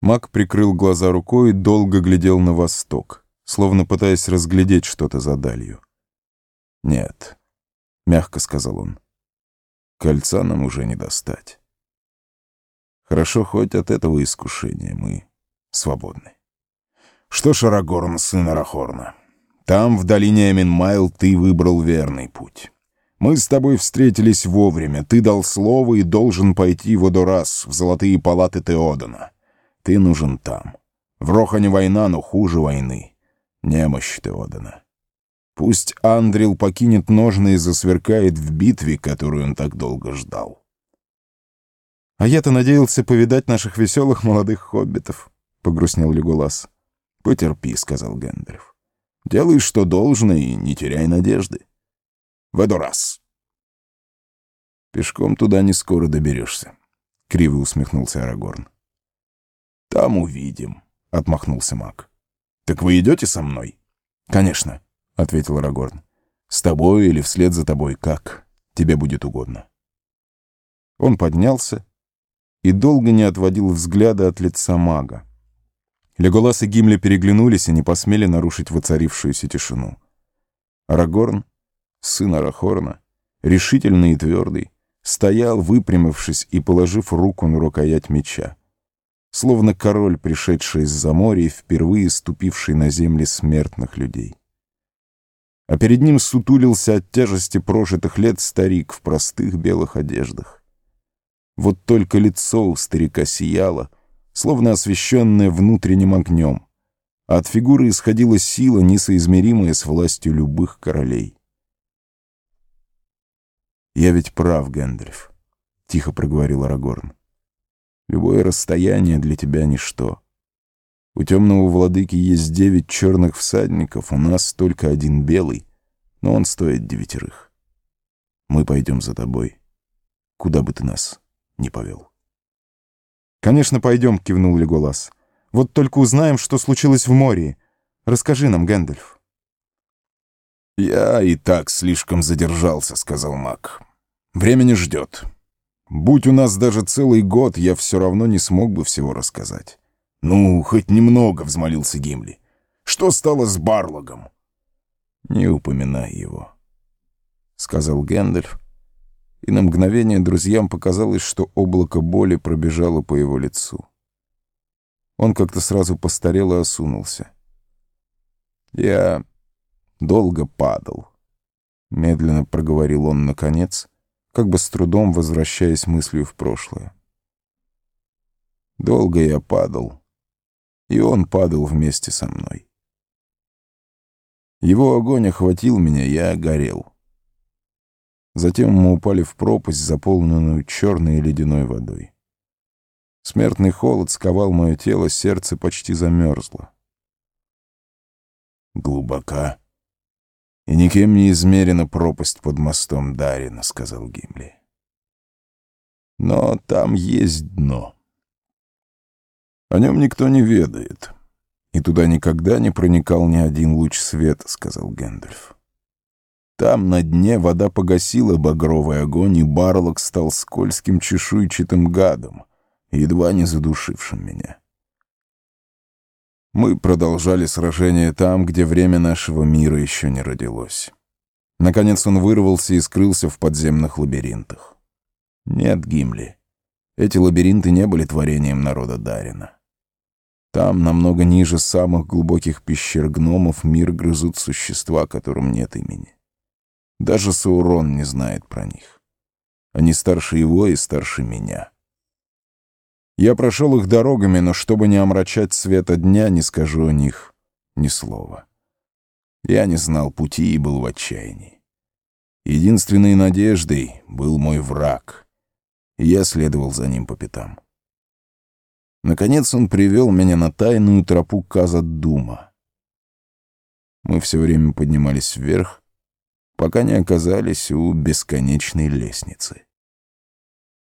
Мак прикрыл глаза рукой и долго глядел на восток, словно пытаясь разглядеть что-то за далью. «Нет», — мягко сказал он, — «кольца нам уже не достать. Хорошо, хоть от этого искушения мы свободны». «Что ж, Арагорн, сын Арахорна, там, в долине Эминмайл, ты выбрал верный путь». Мы с тобой встретились вовремя. Ты дал слово и должен пойти в Одорас, в золотые палаты Теодана. Ты нужен там. В Рохане война, но хуже войны. Немощь Теодана. Пусть Андрил покинет ножны и засверкает в битве, которую он так долго ждал. «А я-то надеялся повидать наших веселых молодых хоббитов», — погрустнел Леголас. «Потерпи», — сказал Гэндальф. «Делай, что должно, и не теряй надежды. В эту раз». «Пешком туда не скоро доберешься», — криво усмехнулся Арагорн. «Там увидим», — отмахнулся маг. «Так вы идете со мной?» «Конечно», — ответил Арагорн. «С тобой или вслед за тобой, как тебе будет угодно». Он поднялся и долго не отводил взгляда от лица мага. Леголас и Гимли переглянулись и не посмели нарушить воцарившуюся тишину. Арагорн, сын Арахорна, решительный и твердый, стоял, выпрямившись и положив руку на рукоять меча словно король, пришедший из-за моря и впервые ступивший на земли смертных людей. А перед ним сутулился от тяжести прожитых лет старик в простых белых одеждах. Вот только лицо у старика сияло, словно освещенное внутренним огнем, а от фигуры исходила сила, несоизмеримая с властью любых королей. «Я ведь прав, Гэндальф», — тихо проговорил Арагорн. Любое расстояние для тебя — ничто. У темного владыки есть девять черных всадников, у нас только один белый, но он стоит девятерых. Мы пойдем за тобой, куда бы ты нас ни повел. «Конечно, пойдем», — кивнул Леголас. «Вот только узнаем, что случилось в море. Расскажи нам, Гэндальф». «Я и так слишком задержался», — сказал маг. «Время не ждет». Будь у нас даже целый год, я все равно не смог бы всего рассказать. «Ну, хоть немного», — взмолился Гимли. «Что стало с Барлогом?» «Не упоминай его», — сказал Гэндальф, и на мгновение друзьям показалось, что облако боли пробежало по его лицу. Он как-то сразу постарел и осунулся. «Я долго падал», — медленно проговорил он наконец, — как бы с трудом возвращаясь мыслью в прошлое. Долго я падал, и он падал вместе со мной. Его огонь охватил меня, я горел. Затем мы упали в пропасть, заполненную черной ледяной водой. Смертный холод сковал мое тело, сердце почти замерзло. Глубока «И никем не измерена пропасть под мостом Дарина», — сказал Гимли. «Но там есть дно. О нем никто не ведает, и туда никогда не проникал ни один луч света», — сказал Гэндальф. Там на дне вода погасила багровый огонь, и Барлок стал скользким чешуйчатым гадом, едва не задушившим меня. Мы продолжали сражение там, где время нашего мира еще не родилось. Наконец он вырвался и скрылся в подземных лабиринтах. Нет, Гимли, эти лабиринты не были творением народа Дарина. Там, намного ниже самых глубоких пещер гномов, мир грызут существа, которым нет имени. Даже Саурон не знает про них. Они старше его и старше меня. Я прошел их дорогами, но чтобы не омрачать света дня, не скажу о них ни слова. Я не знал пути и был в отчаянии. Единственной надеждой был мой враг, и я следовал за ним по пятам. Наконец он привел меня на тайную тропу Казадума. Мы все время поднимались вверх, пока не оказались у бесконечной лестницы.